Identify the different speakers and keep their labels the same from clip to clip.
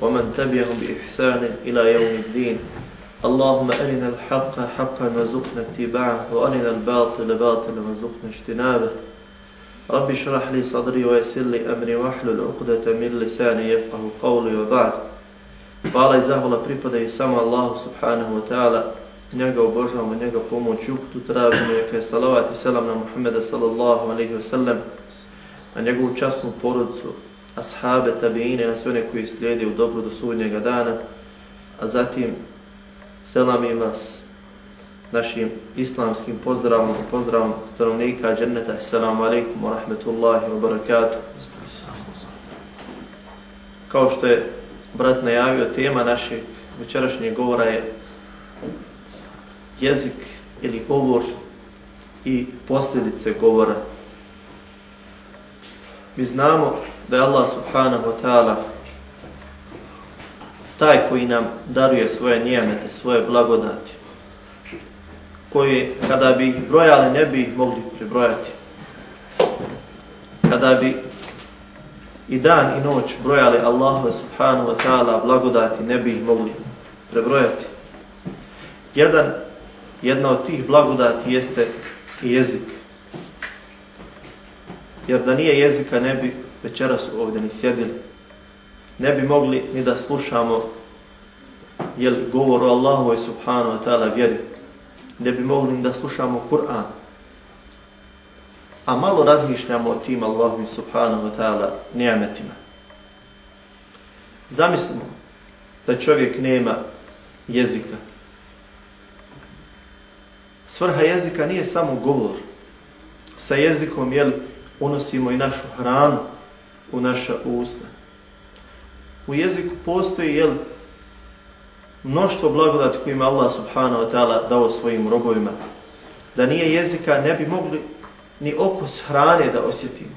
Speaker 1: ومن تبعهم بإحسان إلى يوم الدين اللهم أرنا الحق حقا وزقنا اتباعه وأرنا الباطل باطلا وزقنا اجتنابه رب اشرح لي صدري ويسر لي أمري واحلل عقدة من لساني يفقه قولي وبعد Hvala i zahvala pripadaju samo Allahu subhanahu wa ta'ala. Njega obožavamo, njega pomoć i uputu tražimo, jaka je salavat i selam na Muhammeda sallallahu alaihi wa sallam, na njegovu častnu porodicu, ashabe, tabiine, na sve one koji slijede u dobru do sudnjega dana, a zatim selam i vas našim islamskim pozdravom pozdravom stanovnika dženneta. Assalamu alaikum wa rahmetullahi wa barakatuh. Kao što je brat najavio, tema našeg večerašnjeg govora je jezik ili govor i posljedice govora. Mi znamo da je Allah subhanahu wa ta'ala taj koji nam daruje svoje nijemete, svoje blagodati, koji kada bi ih brojali ne bi ih mogli prebrojati. Kada bi i dan i noć brojali Allahu subhanahu wa ta'ala blagodati ne bi ih mogli prebrojati. Jedan, jedna od tih blagodati jeste jezik. Jer da nije jezika ne bi večeras ovdje ni sjedili. Ne bi mogli ni da slušamo jel, govor o Allahu subhanahu wa ta'ala vjeri. Ne bi mogli ni da slušamo Kur'an a malo razmišljamo o tim Allahu subhanahu wa ta'ala nijametima. Zamislimo da čovjek nema jezika. Svrha jezika nije samo govor. Sa jezikom jel, unosimo i našu hranu u naša usta. U jeziku postoji jel, mnoštvo blagodati kojima Allah subhanahu wa ta'ala dao svojim robovima. Da nije jezika ne bi mogli ni okus hrane da osjetimo.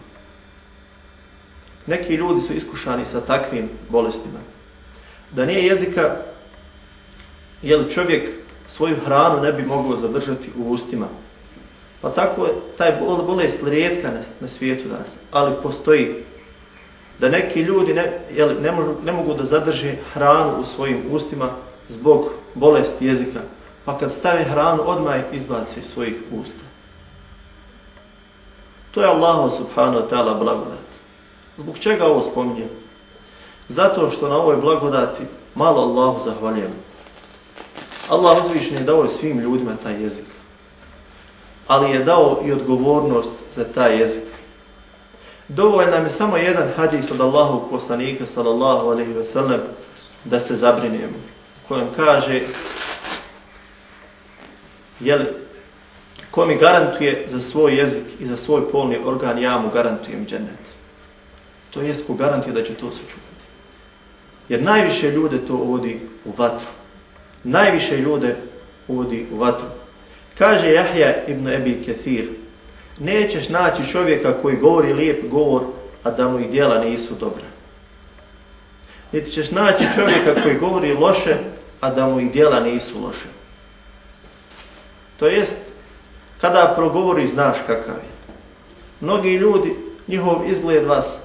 Speaker 1: Neki ljudi su iskušani sa takvim bolestima. Da nije jezika, jel čovjek svoju hranu ne bi mogao zadržati u ustima. Pa tako je taj bolest rijetka na, na svijetu danas. Ali postoji da neki ljudi ne, jel, ne, mogu, ne mogu da zadrže hranu u svojim ustima zbog bolesti jezika. Pa kad stave hranu, odmah izbace iz svojih usta. To je Allah subhanahu wa ta'ala blagodat. Zbog čega ovo spominjem? Zato što na ovoj blagodati malo Allahu zahvaljujem. Allah uzvišnji je dao svim ljudima taj jezik. Ali je dao i odgovornost za taj jezik. Dovoljno nam je samo jedan hadis od Allahu poslanika sallallahu alaihi ve sellem da se zabrinemo. Kojem kaže jeli, ko mi garantuje za svoj jezik i za svoj polni organ, ja mu garantujem džennet. To jest ko garantuje da će to sačuvati. Jer najviše ljude to uvodi u vatru. Najviše ljude uvodi u vatru. Kaže Jahja ibn Ebi Kethir, nećeš naći čovjeka koji govori lijep govor, a da mu i dijela nisu dobra. Niti ćeš naći čovjeka koji govori loše, a da mu i dijela nisu loše. To jest, kada progovori znaš kakav je. Mnogi ljudi, njihov izgled vas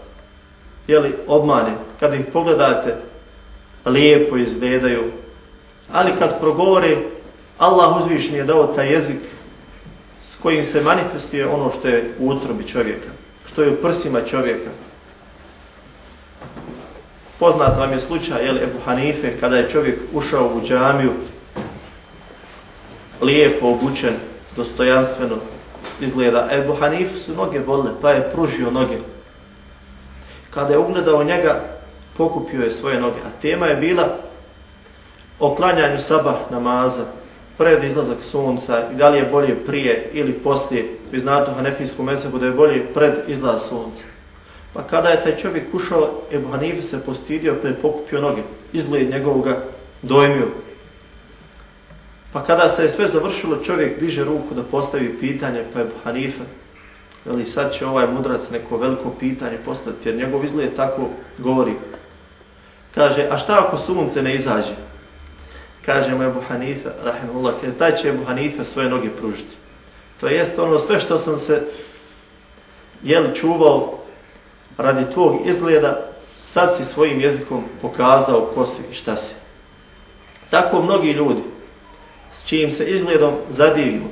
Speaker 1: jeli, obmane, kada ih pogledate, lijepo izgledaju, ali kad progovori, Allah uzvišnji je dao taj jezik s kojim se manifestuje ono što je u utrobi čovjeka, što je u prsima čovjeka. Poznat vam je slučaj, jel, Ebu Hanife, kada je čovjek ušao u džamiju, lijepo obučen, dostojanstveno izgleda. Ebu Hanif su noge bolile, pa je pružio noge. Kada je ugledao njega, pokupio je svoje noge. A tema je bila o klanjanju sabah namaza, pred izlazak sunca, i da li je bolje prije ili poslije. Vi znate u Hanefijskom mesebu da je bolje pred izlaz sunca. Pa kada je taj čovjek ušao, Ebu Hanife se postidio, pa je pokupio noge. Izgled njegovoga dojmio. Pa kada se je sve završilo, čovjek diže ruku da postavi pitanje, pa Ebu Hanife, ali sad će ovaj mudrac neko veliko pitanje postaviti, jer njegov izgled tako govori. Kaže, a šta ako sunce ne izađe? Kaže mu Ebu Hanife, rahimullah, kaže, taj će Ebu Hanife svoje noge pružiti. To jest ono sve što sam se jel, čuvao radi tvog izgleda, sad si svojim jezikom pokazao ko si i šta si. Tako mnogi ljudi s čijim se izgledom zadivimo,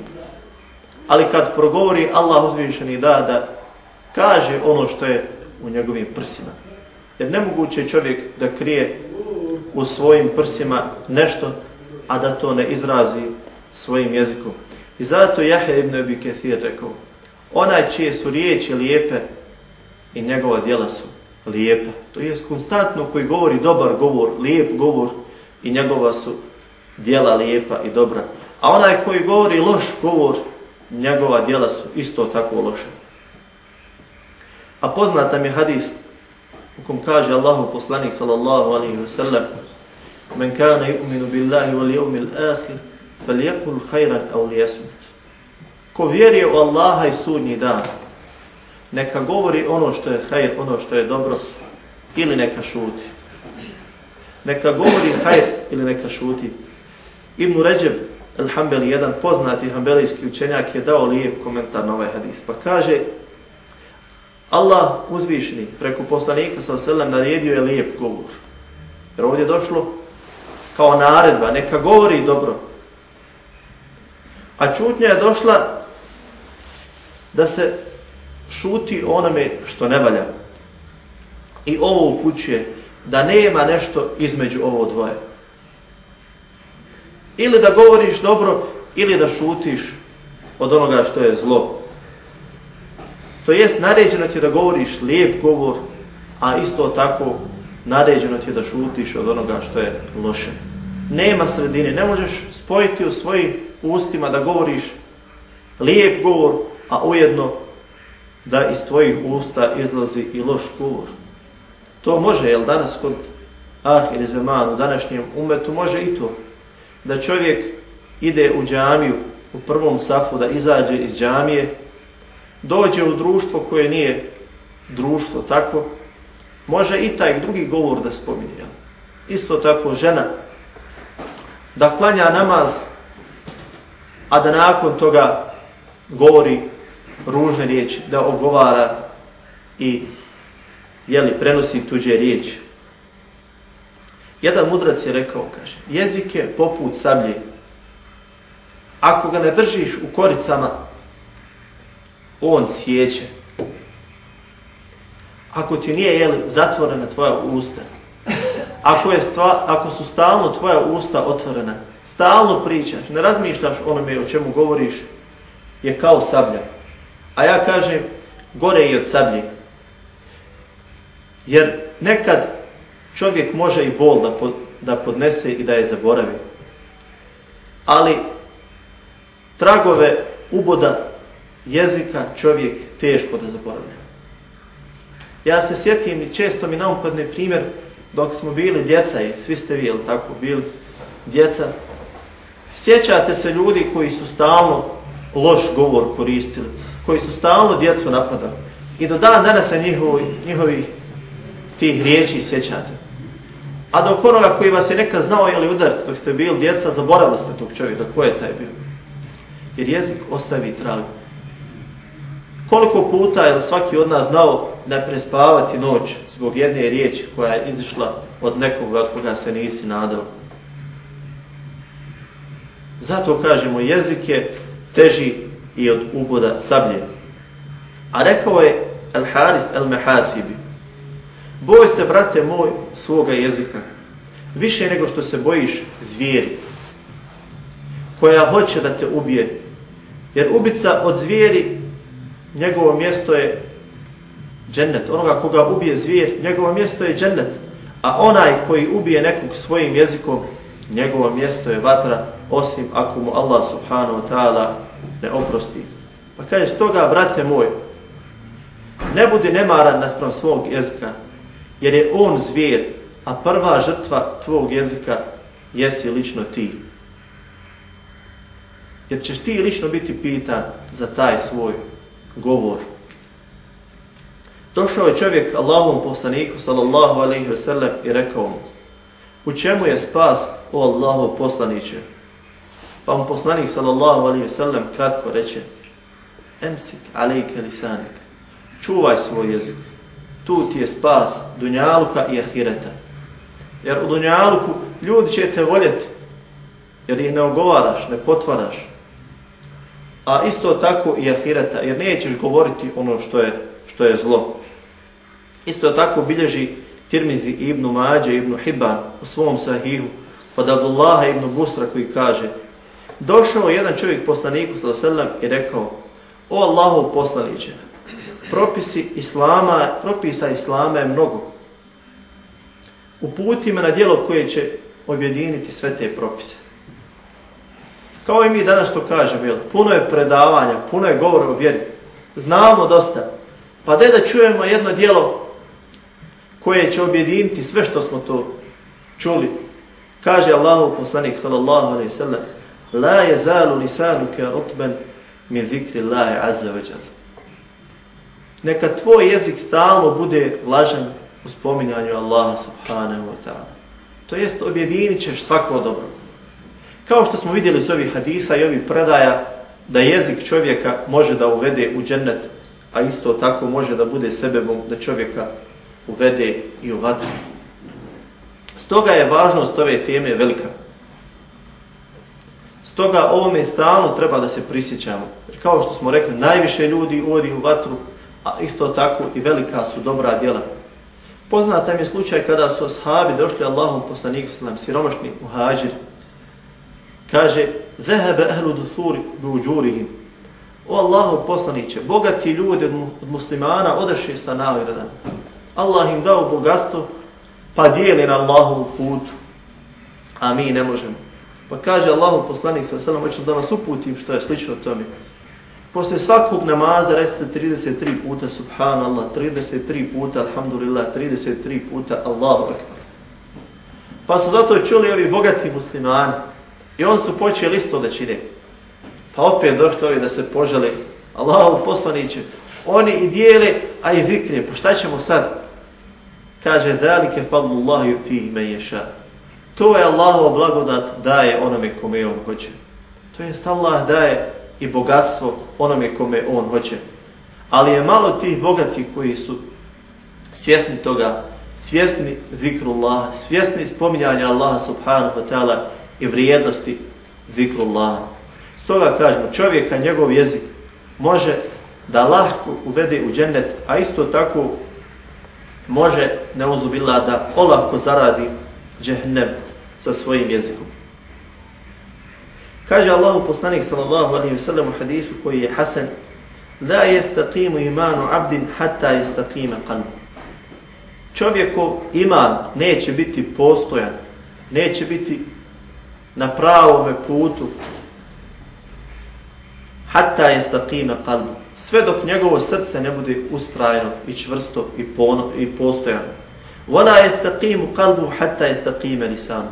Speaker 1: ali kad progovori Allah uzvišeni da, da kaže ono što je u njegovim prsima. Jer nemoguće je čovjek da krije u svojim prsima nešto, a da to ne izrazi svojim jezikom. I zato Jahe ibn Abi Kathir rekao, onaj čije su riječi lijepe i njegova djela su lijepa. To je konstantno koji govori dobar govor, lijep govor i njegova su djela lijepa i dobra. A onaj koji govori loš govor, njegova djela su isto tako loše. A poznata mi hadis u kom kaže Allahu poslanik sallallahu alaihi wa sallam Men kana yu'minu billahi wal yawmil akhir falyakul khayran aw liyasmut. Ko vjeruje u Allaha i sudnji dan, neka govori ono što je hajr, ono što je dobro, ili neka šuti. Neka govori hajr ili neka šuti. Ibn Ređeb al-Hambeli, jedan poznati hambelijski učenjak, je dao lijep komentar na ovaj hadis. Pa kaže, Allah uzvišeni preko poslanika sa selam naredio je lijep govor. Jer ovdje je došlo kao naredba, neka govori dobro. A čutnja je došla da se šuti onome što ne valja. I ovo upućuje da nema nešto između ovo dvoje. Ili da govoriš dobro, ili da šutiš od onoga što je zlo. To jest, naređeno ti da govoriš lijep govor, a isto tako naređeno ti da šutiš od onoga što je loše. Nema sredine, ne možeš spojiti u svojim ustima da govoriš lijep govor, a ujedno da iz tvojih usta izlazi i loš govor. To može, jel danas kod Ahir Zeman, u današnjem umetu, može i to. Da čovjek ide u džamiju, u prvom safu, da izađe iz džamije, dođe u društvo koje nije društvo tako, može i taj drugi govor da spominje. Isto tako žena da klanja namaz, a da nakon toga govori ružne riječi, da ogovara i jeli, prenosi tuđe riječi. Jedan mudrac je rekao, kaže, jezik je poput sablje. Ako ga ne držiš u koricama, on sjeće. Ako ti nije jeli, zatvorena tvoja usta, ako, je stva, ako su stalno tvoja usta otvorena, stalno pričaš, ne razmišljaš onome o čemu govoriš, je kao sablja. A ja kažem, gore i od sablje. Jer nekad čovjek može i bol da, pod, da podnese i da je zaboravi. Ali tragove uboda jezika čovjek teško da zaboravlja. Ja se sjetim i često mi naumpadne primjer dok smo bili djeca i svi ste vi, tako, bili djeca. Sjećate se ljudi koji su stalno loš govor koristili, koji su stalno djecu napadali. I do dan danas se njihovi, njihovi tih riječi sjećate. A dok onoga koji vas je nekad znao ili udariti dok ste bili djeca, zaboravili ste tog čovjeka, ko je taj bio. Jer jezik ostavi tragu. Koliko puta je svaki od nas znao da prespavati noć zbog jedne riječi koja je izišla od nekoga od koga se nisi nadao. Zato kažemo, jezik je teži i od uboda sablje. A rekao je Al-Haris Al-Mahasibi, boj se, brate moj, svoga jezika, više nego što se bojiš zvijeri, koja hoće da te ubije. Jer ubica od zvijeri, njegovo mjesto je džennet. Onoga koga ubije zvijer, njegovo mjesto je džennet. A onaj koji ubije nekog svojim jezikom, njegovo mjesto je vatra, osim ako mu Allah subhanahu wa ta'ala ne oprosti. Pa kaže, stoga, brate moj, ne budi nemaran naspram svog jezika, jer je on zvijer, a prva žrtva tvog jezika jesi lično ti. Jer ćeš ti lično biti pitan za taj svoj govor. Došao je čovjek Allahom poslaniku sallallahu alaihi wa sallam i rekao mu U čemu je spas o Allahov poslaniće? Pa mu poslanik sallallahu alaihi wa sallam kratko reče Emsik alejke lisanik Čuvaj svoj jezik tu ti je spas dunjaluka i ahireta. Jer u dunjaluku ljudi će te voljeti, jer ih ne ogovaraš, ne potvaraš. A isto tako i ahireta, jer nećeš govoriti ono što je, što je zlo. Isto tako bilježi Tirmizi ibn Mađe ibn Hibban u svom sahihu od Abdullaha ibn Busra koji kaže Došao jedan čovjek poslaniku sallam i rekao O Allahu poslaniće, propisi islama, propisa islama je mnogo. Uputi me na dijelo koje će objediniti sve te propise. Kao i mi danas što kažemo, jel, puno je predavanja, puno je govora o vjeri. Znamo dosta. Pa da da čujemo jedno dijelo koje će objediniti sve što smo to čuli. Kaže Allahu poslanik sallallahu alejhi ve sellem: "La yazalu lisanuka rutban min zikri Allahi azza wa jalla." Neka tvoj jezik stalno bude vlažan u spominjanju Allaha subhanahu wa ta'ala. To jest objedinit ćeš svako dobro. Kao što smo vidjeli iz ovih hadisa i ovih predaja, da jezik čovjeka može da uvede u džennet, a isto tako može da bude sebebom da čovjeka uvede i u vatru. Stoga je važnost ove teme velika. Stoga ovome stalno treba da se prisjećamo. Jer kao što smo rekli, najviše ljudi uvodi u vatru, a isto tako i velika su dobra djela. Poznata mi je slučaj kada su ashabi došli Allahom poslaniku sallam, siromašni muhađiri Kaže, zehebe ehlu dusuri bi uđurihim. O Allahu poslaniće, bogati ljudi od muslimana odaše sa nagradama. Allah im dao bogatstvo, pa dijeli na Allahu putu, a mi ne možemo. Pa kaže Allahu poslanik sa sallam, hoću da vas uputim što je slično tome. Posle svakog namaza recite 33 puta subhanallah, 33 puta alhamdulillah, 33 puta Allahu akbar. Pa su zato čuli ovi bogati muslimani i on su počeli isto da čine. Pa opet došli ovi da se požele Allahu poslaniće. Oni i dijele, a i zikrije. Pa šta ćemo sad? Kaže, dalike fadlu Allah yuti me ješa. To je Allahova blagodat daje onome kome on hoće. To je Allah daje i bogatstvo onome kome on hoće. Ali je malo tih bogati koji su svjesni toga, svjesni zikru Allaha, svjesni spominjanja Allaha subhanahu wa ta'ala i vrijednosti zikrullaha. Stoga kažemo, čovjeka, njegov jezik može da lahko uvede u džennet, a isto tako može neuzubila da olahko zaradi džehnem sa svojim jezikom. Kaže Allahu poslanik sallallahu alaihi wa sallam u hadisu koji je Hasan La jestaqimu imanu abdin hatta jestaqime qalbu. Čovjekov iman neće biti postojan, neće biti na pravome putu hatta jestaqime qalbu sve dok njegovo srce ne bude ustrajno i čvrsto i, pono, i postojano. wala yastaqimu qalbu hatta yastaqima lisanu.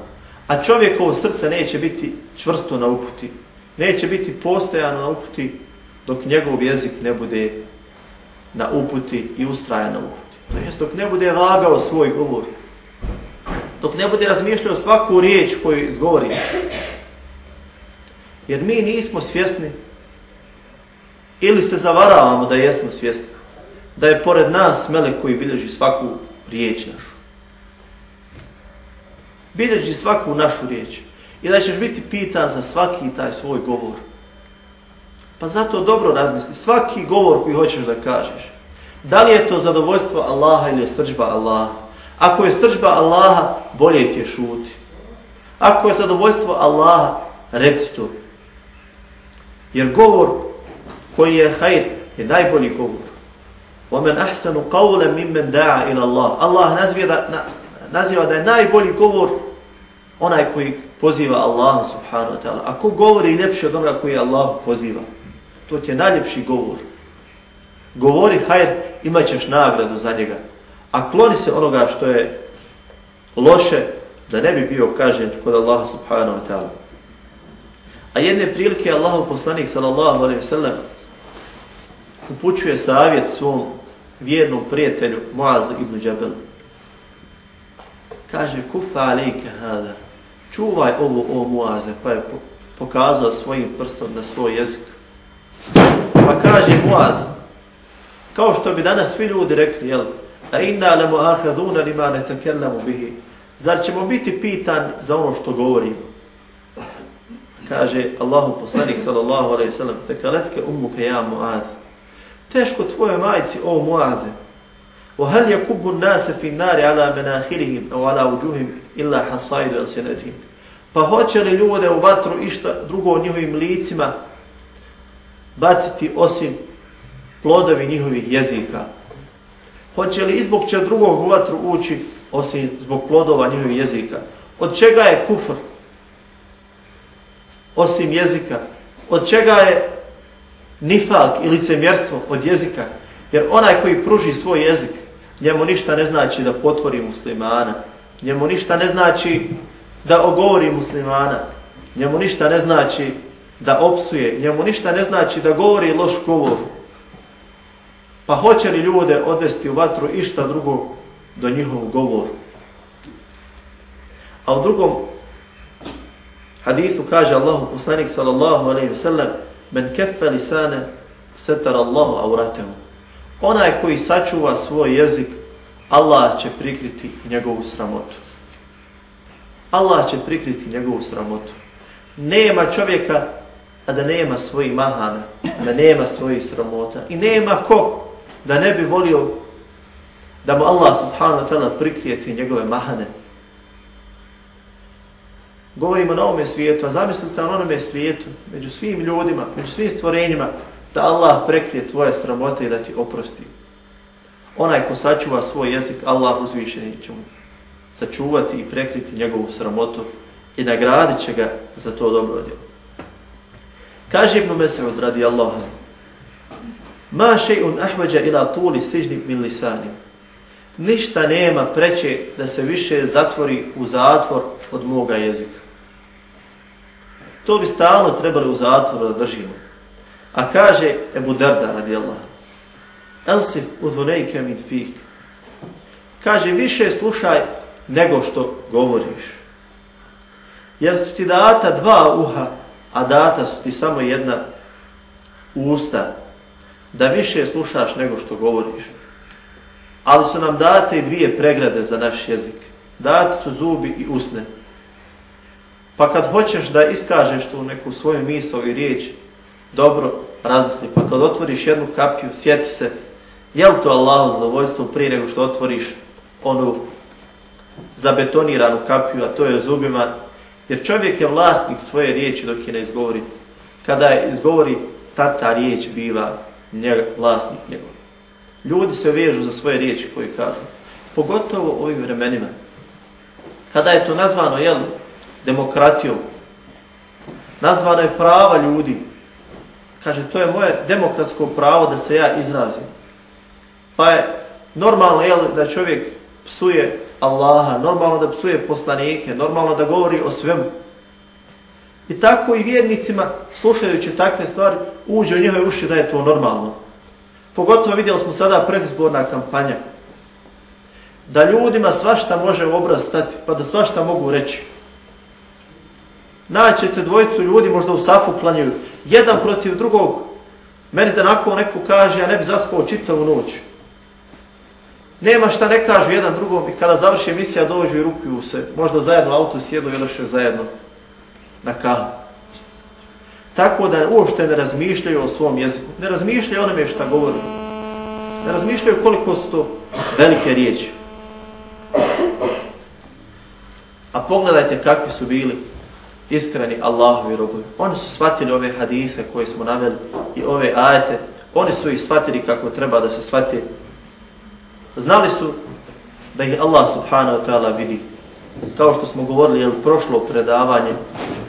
Speaker 1: A čovjekovo srce neće biti čvrsto na uputi. Neće biti postojano na uputi dok njegov jezik ne bude na uputi i ustrajan na uputi. To jest dok ne bude vagao svoj govor. Dok ne bude razmišljao svaku riječ koju izgovori. Jer mi nismo svjesni Ili se zavaravamo da jesmo svjesni da je pored nas melek koji bilježi svaku riječ našu. Bilježi svaku našu riječ. I da ćeš biti pitan za svaki taj svoj govor. Pa zato dobro razmisli. Svaki govor koji hoćeš da kažeš. Da li je to zadovoljstvo Allaha ili je srđba Allaha? Ako je srđba Allaha, bolje ti je šuti. Ako je zadovoljstvo Allaha, reci to. Jer govor koji je hajr, je najbolji govor. وَمَنْ أَحْسَنُ قَوْلًا مِمَّنْ دَعَ إِلَى اللَّهِ Allah naziva da, na, naziva da je najbolji govor onaj koji poziva Allah subhanahu wa ta'ala. Ako govori ljepše od onoga koji Allah poziva, to ti je najljepši govor. Govori hajr, imat ćeš nagradu za njega. A kloni se onoga što je loše, da ne bi bio kažen kod Allaha subhanahu wa ta'ala. A jedne prilike Allahu poslanik sallallahu alaihi wa sallam upućuje savjet svom vjernom prijatelju Muazu ibn Džabelu. Kaže, kufa alike hada, čuvaj ovo o Muaze, pa je pokazao svojim prstom na svoj jezik. Pa kaže Muaz, kao što bi danas svi ljudi rekli, jel, a inna lemu ahaduna lima ne tekellamu bihi. Zar ćemo biti pitan za ono što govorimo? Kaže Allahu poslanik sallallahu alaihi sallam, tekaletke umuke ja muad. Teško tvoje majci, o Muaze. O hal yakubu nase fi nari ala menahirihim, o ala uđuhim, illa hasaidu el sjenetim. Pa hoće li ljude u vatru išta drugo njihovim licima baciti osim plodovi njihovih jezika? Hoće li izbog će drugog u vatru ući osim zbog plodova njihovih jezika? Od čega je kufr? Osim jezika. Od čega je nifalk ili licemjerstvo? Od jezika. Jer onaj koji pruži svoj jezik, njemu ništa ne znači da potvori muslimana. Njemu ništa ne znači da ogovori muslimana. Njemu ništa ne znači da opsuje. Njemu ništa ne znači da govori loš govor. Pa hoće li ljude odvesti u vatru išta drugo do njihovog govora? A u drugom hadisu kaže Allahu poslanik sallallahu alaihi wa sallam men kefe lisane setar Allahu auratehu. Onaj koji sačuva svoj jezik, Allah će prikriti njegovu sramotu. Allah će prikriti njegovu sramotu. Nema čovjeka, a da nema svojih mahana, da nema svojih sramota. I nema ko da ne bi volio da mu Allah subhanahu wa ta'ala prikrijeti njegove mahane. Govorimo na ovome svijetu, a zamislite na onome svijetu, među svim ljudima, među svim stvorenjima, da Allah prekrije tvoje sramote i da ti oprosti. Onaj ko sačuva svoj jezik, Allah uzvišeni će mu sačuvati i prekriti njegovu sramotu i nagradit će ga za to dobro djelo. Kaže Ibn Mesud radi Allaha, Ma še'un ahvađa ila tuli stižni min lisani. Ništa nema preće da se više zatvori u zatvor od moga jezika. To bi stalno trebali u zatvoru da držimo. A kaže Ebu Darda radi Allah, Elsif uzvonejke min fik. Kaže, više slušaj nego što govoriš. Jer su ti data dva uha, a data su ti samo jedna usta, da više slušaš nego što govoriš. Ali su nam date i dvije pregrade za naš jezik. Dati su zubi i usne. Pa kad hoćeš da iskažeš tu neku svoju misl i riječ, dobro razmisli. Pa kad otvoriš jednu kapiju, sjeti se, je li to Allahu zadovoljstvo prije nego što otvoriš onu zabetoniranu kapiju, a to je zubima, jer čovjek je vlasnik svoje riječi dok je ne izgovori. Kada je izgovori, ta ta riječ biva njega, vlasnik njegov. Ljudi se vežu za svoje riječi koje kažu. Pogotovo u ovim vremenima. Kada je to nazvano, jel, demokratijom, nazvano je prava ljudi, kaže, to je moje demokratsko pravo da se ja izrazim. Pa je normalno, jel, da čovjek psuje Allaha, normalno da psuje poslanike, normalno da govori o svemu. I tako i vjernicima, slušajući takve stvari, uđe u njihove uši da je to normalno. Pogotovo vidjeli smo sada predizborna kampanja. Da ljudima svašta može u obraz stati, pa da svašta mogu reći. Naćete dvojicu ljudi možda u safu klanjuju, jedan protiv drugog. Meni da nakon neko kaže, ja ne bi zaspao čitavu noć. Nema šta ne kažu jedan drugom i kada završi emisija dođu i rukuju se. Možda zajedno auto sjedu i odnošaju zajedno na kalu. Tako da uopšte ne razmišljaju o svom jeziku. Ne razmišljaju onome šta govori. Ne razmišljaju koliko su to velike riječi. A pogledajte kakvi su bili iskreni Allahovi robovi. Oni su shvatili ove hadise koje smo naveli i ove ajete. Oni su ih shvatili kako treba da se shvati. Znali su da ih Allah subhanahu wa ta'ala vidi. Kao što smo govorili, je prošlo predavanje,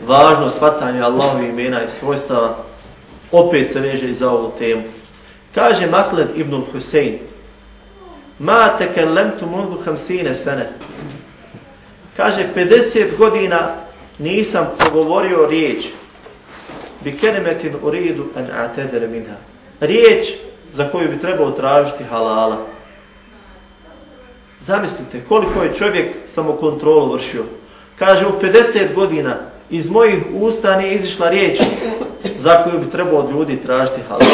Speaker 1: važno shvatanje Allahovih imena i svojstava, opet se veže i za ovu temu. Kaže Mahled ibn Husein, Ma tekellemtu mundu hamsine sene. Kaže, 50 godina nisam progovorio riječ bi kenemetin uridu an atedere minha. Riječ za koju bi trebao tražiti halala. Zamislite koliko je čovjek samokontrolu vršio. Kaže, u 50 godina iz mojih usta nije izišla riječ za koju bi trebao od ljudi tražiti halal.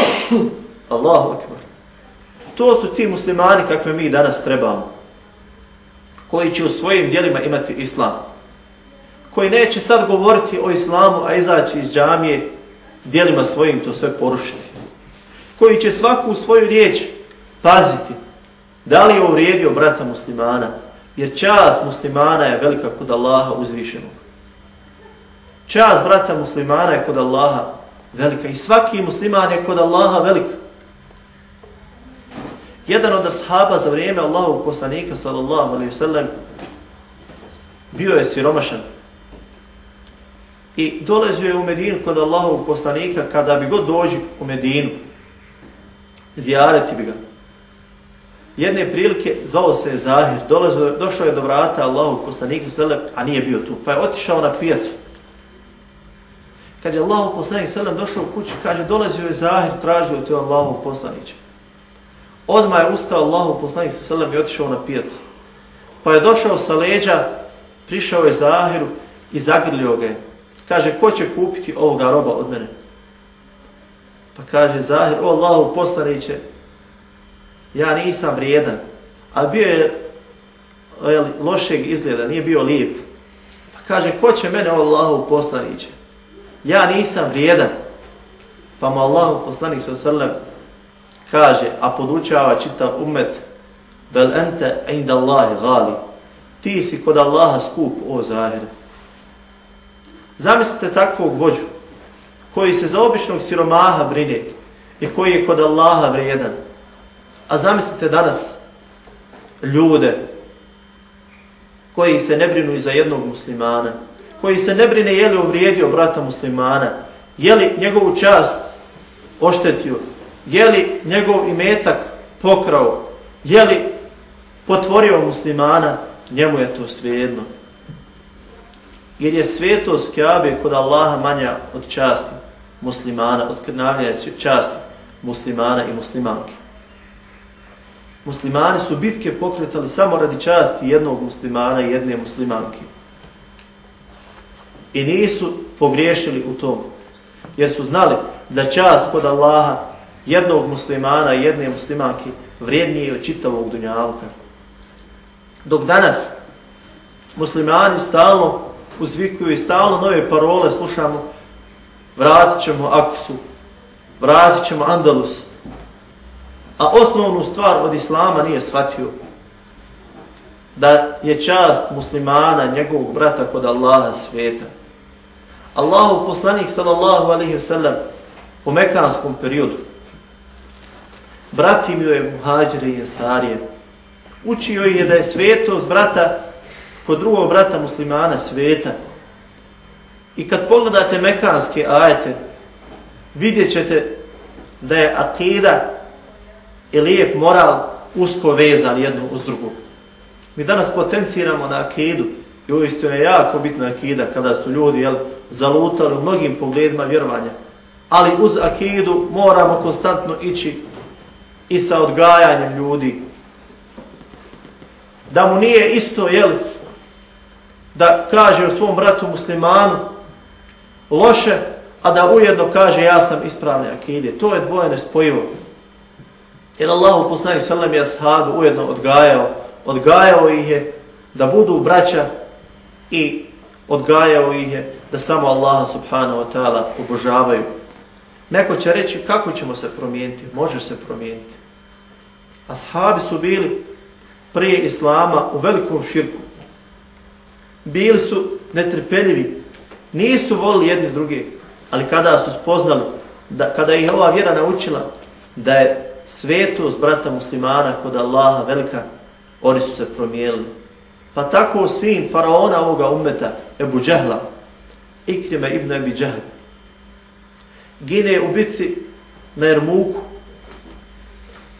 Speaker 1: Allahu akbar. To su ti muslimani kakve mi danas trebamo. Koji će u svojim dijelima imati islam. Koji neće sad govoriti o islamu, a izaći iz džamije dijelima svojim to sve porušiti. Koji će svaku svoju riječ paziti. Da li je uvrijedio brata muslimana? Jer čast muslimana je velika kod Allaha uzvišenog. Čast brata muslimana je kod Allaha velika. I svaki musliman je kod Allaha velik. Jedan od ashaba za vrijeme Allahov poslanika sallallahu alaihi sallam bio je siromašan. I dolazio je u Medinu kod Allahov poslanika kada bi god dođi u Medinu Zjareti bi ga. Jedne prilike zvao se je Zahir, dolazio, došao je do vrata Allahov poslanika sallam, a nije bio tu. Pa je otišao na pijacu. Kad je Allahov poslanik sallam došao u kući, kaže dolazio je Zahir, tražio te Allahov poslanića. Odmah je ustao Allahu poslanik sallam i otišao na pijacu. Pa je došao sa leđa, prišao je Zahiru i zagrlio ga Kaže, ko će kupiti ovoga roba od mene? Pa kaže Zahir, o Allahu poslaniće, ja nisam vrijedan. A bio je jel, lošeg izgleda, nije bio lijep. Pa kaže, ko će mene, o Allahu poslaniće? Ja nisam vrijedan. Pa mu Allahu poslanik sa sallam kaže, a podučava čitav umet, bel ente inda Allahi gali, ti si kod Allaha skup, o zahir. Zamislite takvog vođu, koji se za običnog siromaha brine i koji je kod Allaha vrijedan. A zamislite danas ljude koji se ne brinu za jednog muslimana, koji se ne brine je li uvrijedio brata muslimana, je li njegovu čast oštetio, je li njegov imetak pokrao, je li potvorio muslimana, njemu je to svejedno. Jer je svetost Kjabe kod Allaha manja od časti muslimana, od skrnavljanja časti muslimana i muslimanke. Muslimani su bitke pokretali samo radi časti jednog muslimana i jedne muslimanke. I nisu pogriješili u tom. Jer su znali da čast kod Allaha jednog muslimana i jedne muslimanke vrijednije od čitavog dunjavka. Dok danas muslimani stalno uzvikuju i stalno nove parole slušamo, vratit ćemo Aksu, vratit ćemo Andalus, a osnovnu stvar od Islama nije shvatio da je čast muslimana, njegovog brata kod Allaha sveta. Allahu poslanik sallallahu alaihi wasallam u mekanskom periodu bratimio je muhađire i jesarije. Učio je da je svetost brata kod drugog brata muslimana sveta. I kad pogledate mekanske ajete, vidjet ćete da je akida i lijep moral usko vezan jedno uz drugo. Mi danas potenciramo na akidu i uistinu je jako bitna akida kada su ljudi jel, zalutali u mnogim pogledima vjerovanja. Ali uz akidu moramo konstantno ići i sa odgajanjem ljudi. Da mu nije isto, jel, da kaže o svom bratu muslimanu loše, a da ujedno kaže ja sam ispravne akide. To je dvoje nespojivo. Jer Allah u sallam je ashabu ujedno odgajao, odgajao ih je da budu braća i odgajao ih je da samo Allaha subhanahu wa ta'ala obožavaju. Neko će reći kako ćemo se promijeniti? Može se promijeniti. Ashabi su bili prije Islama u velikom širku. Bili su netrpeljivi. Nisu volili jedni druge. Ali kada su spoznali, da, kada ih ova vjera naučila da je svetost brata muslimana kod Allaha velika, oni su se promijenili. Pa tako sin faraona ovoga ummeta, Ebu Džehla, Ikrime ibn Abi Džahl. gine u bitci na Ermuku,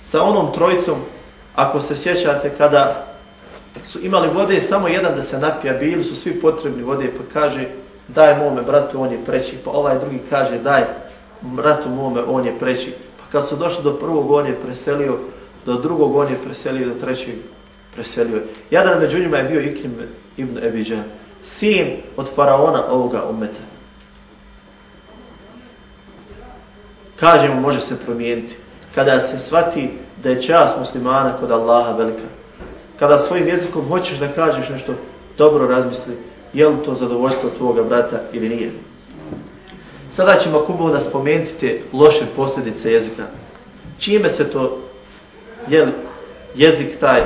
Speaker 1: sa onom trojicom, ako se sjećate, kada su imali vode, samo jedan da se napija, bili su svi potrebni vode, pa kaže, daj mome bratu, on je preći, pa ovaj drugi kaže, daj bratu mome, on je preći. Pa kad su došli do prvog, on je preselio, do drugog, on je preselio, do trećeg preselio. Jedan među njima je bio Ikrim ibn Ebiđan, sin od faraona ovoga umeta. Kažemo, može se promijeniti kada se svati da je čast muslimana kod Allaha velika. Kada svojim jezikom hoćeš da kažeš nešto, dobro razmisli, je li to zadovoljstvo tvoga brata ili nije. Sada ćemo kubo da spomenuti te loše posljedice jezika. Čime se to, je li jezik taj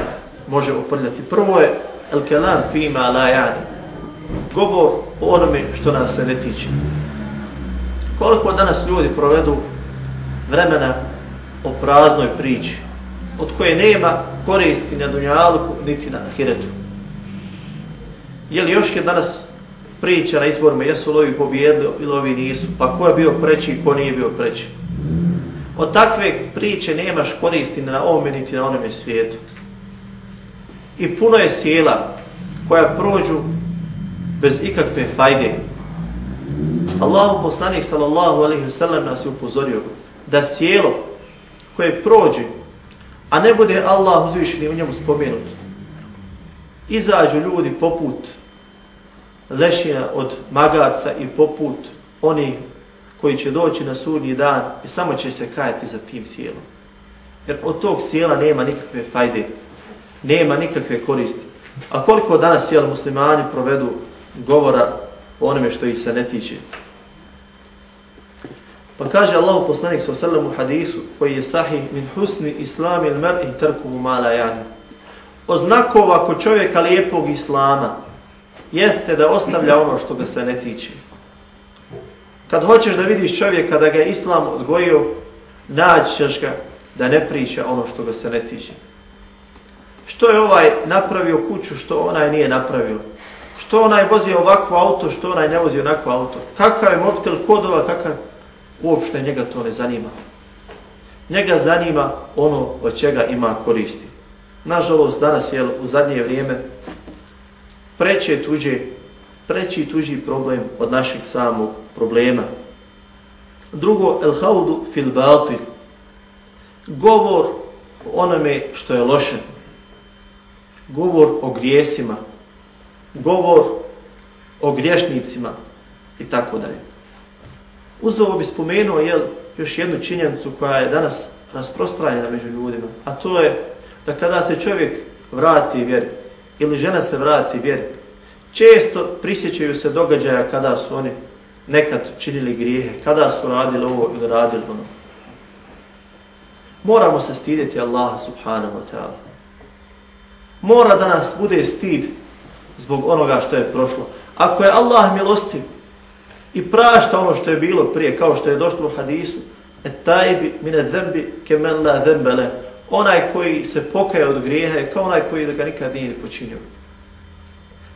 Speaker 1: može oprljati? Prvo je el kelam fima la yani. Govor o onome što nas se ne tiče. Koliko danas ljudi provedu vremena o praznoj priči, od koje nema koristi na dunjaluku niti na ahiretu. Je li još je danas priča na izborima, jesu li ovi pobjedili ili ovi nisu, pa ko je bio preći i ko nije bio preći. Od takve priče nemaš koristi na ovome niti na onome svijetu. I puno je sjela koja prođu bez ikakve fajde. Allahu poslanik sallallahu alaihi wasallam nas je upozorio da sjelo koje prođe, a ne bude Allah uzvišeni u njemu spomenut, izađu ljudi poput lešina od magarca i poput oni koji će doći na sudnji dan i samo će se kajati za tim sjelom. Jer od tog sjela nema nikakve fajde, nema nikakve koristi. A koliko danas sjel muslimani provedu govora o onome što ih se ne tiče. Pa kaže Allah poslanik sa sallam u hadisu koji je sahih min husni islami il mer i trkuhu mala jani. O znakova kod čovjeka lijepog islama jeste da ostavlja ono što ga se ne tiče. Kad hoćeš da vidiš čovjeka da ga je islam odgojio, ćeš ga da ne priča ono što ga se ne tiče. Što je ovaj napravio kuću, što onaj nije napravio? Što onaj vozi ovakvo auto, što onaj ne vozi onakvo auto? Kakav je mobitel kodova, kakav uopšte njega to ne zanima. Njega zanima ono od čega ima koristi. Nažalost, danas je u zadnje vrijeme preće tuđe, preći tuđi problem od naših samog problema. Drugo, el haudu fil batil. Govor o onome što je loše. Govor o grijesima. Govor o griješnicima i tako dalje. Uz ovo bi spomenuo jel, još jednu činjenicu koja je danas rasprostranjena među ljudima, a to je da kada se čovjek vrati vjeri, ili žena se vrati vjeri, često prisjećaju se događaja kada su oni nekad činili grijehe, kada su radili ovo ili radili ono. Moramo se stiditi Allaha subhanahu wa ta'ala. Mora da nas bude stid zbog onoga što je prošlo. Ako je Allah milostiv, i prašta ono što je bilo prije, kao što je došlo u hadisu, et tajbi mine zembi kemen la zembele. Onaj koji se pokaje od grijeha je kao onaj koji da ga nikad nije počinio.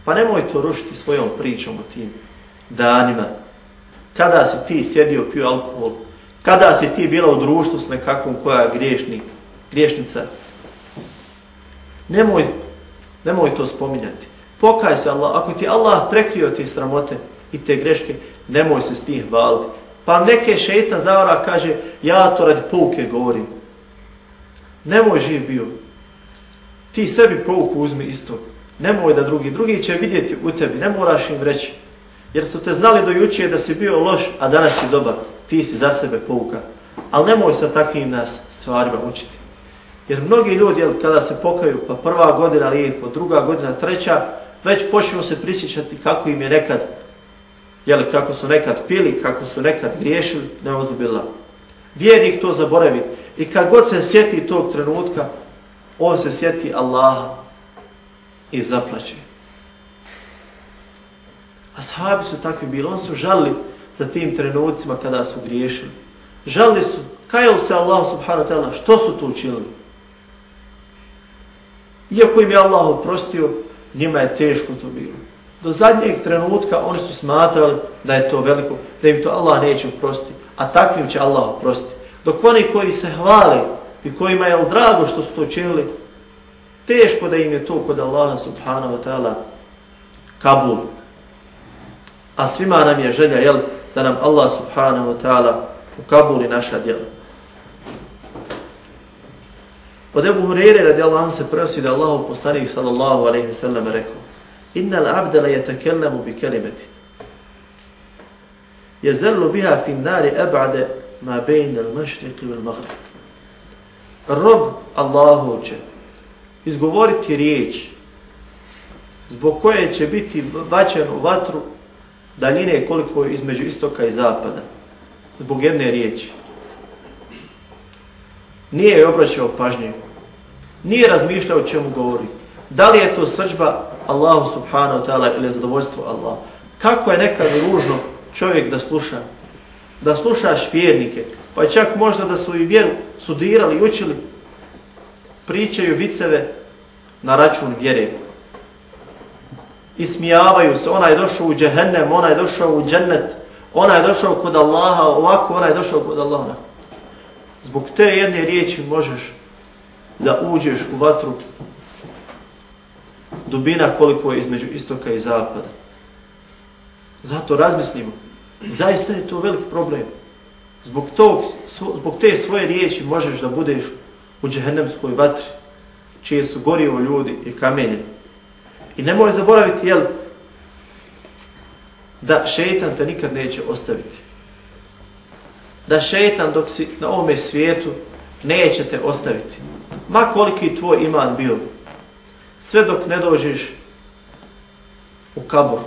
Speaker 1: Pa nemoj to rušiti svojom pričom o tim danima. Kada si ti sjedio pio alkohol, kada si ti bila u društvu s nekakvom koja je griješnik, griješnica, nemoj, nemoj to spominjati. Pokaj se Allah, ako ti Allah prekrio te sramote i te greške, nemoj se s tim hvaliti. Pa neke šeitan zavara kaže, ja to radi pouke govorim. Nemoj živ bio. Ti sebi pouku uzmi isto. Nemoj da drugi. Drugi će vidjeti u tebi. Ne moraš im reći. Jer su te znali do juče da si bio loš, a danas si dobar. Ti si za sebe pouka. Ali nemoj sa takvim nas stvarima učiti. Jer mnogi ljudi, jel, kada se pokaju, pa prva godina lijepo, druga godina, treća, već počnu se prisjećati kako im je nekad jel, kako su nekad pili, kako su nekad griješili, ne odubila. Vjernik to zaboravi. I kad god se sjeti tog trenutka, on se sjeti Allaha i zaplaće. A sahabi su takvi bili, oni su žalili za tim trenucima kada su griješili. Žalili su, kajali se Allah subhanahu wa ta'ala, što su to učinili? Iako im je Allah oprostio, njima je teško to bilo do zadnjeg trenutka oni su smatrali da je to veliko, da im to Allah neće oprostiti, a takvim će Allah oprostiti. Dok oni koji se hvale i kojima je drago što su to činili, teško da im je to kod Allaha subhanahu wa ta'ala kabul. A svima nam je želja jel, da nam Allah subhanahu wa ta'ala ukabuli naša djela. Od Ebu Hureyre radi Allah se prenosi da Allah poslanih sallallahu alaihi wa sallam rekao Inna l'abda la yatakallamu bi kalimati. Yazallu biha fi an-nari ab'ada ma bayna al-mashriq wal maghrib. rob Allahu će izgovoriti riječ zbog koje će biti bačen u vatru daljine koliko je između istoka i zapada. Zbog jedne riječi. Nije je obraćao pažnju Nije razmišljao o čemu govori. Da li je to srđba Allahu subhanahu ta'ala ili zadovoljstvo Allah? Kako je nekad ružno čovjek da sluša? Da slušaš vjernike. Pa čak možda da su i vjeru sudirali i učili. Pričaju viceve na račun vjere i smijavaju se, ona je došao u džehennem, ona je došao u džennet, ona je došao kod Allaha, ovako ona je došao kod Allaha. Zbog te jedne riječi možeš da uđeš u vatru dubina koliko je između istoka i zapada. Zato razmislimo. Zaista je to velik problem. Zbog, tog, zbog te svoje riječi možeš da budeš u džehennemskoj vatri, čije su gorivo ljudi i kamenje. I nemoj zaboraviti, jel, da šeitan te nikad neće ostaviti. Da šeitan dok si na ovome svijetu neće te ostaviti. Ma koliki tvoj iman bio. Sve dok ne dođeš u kabor.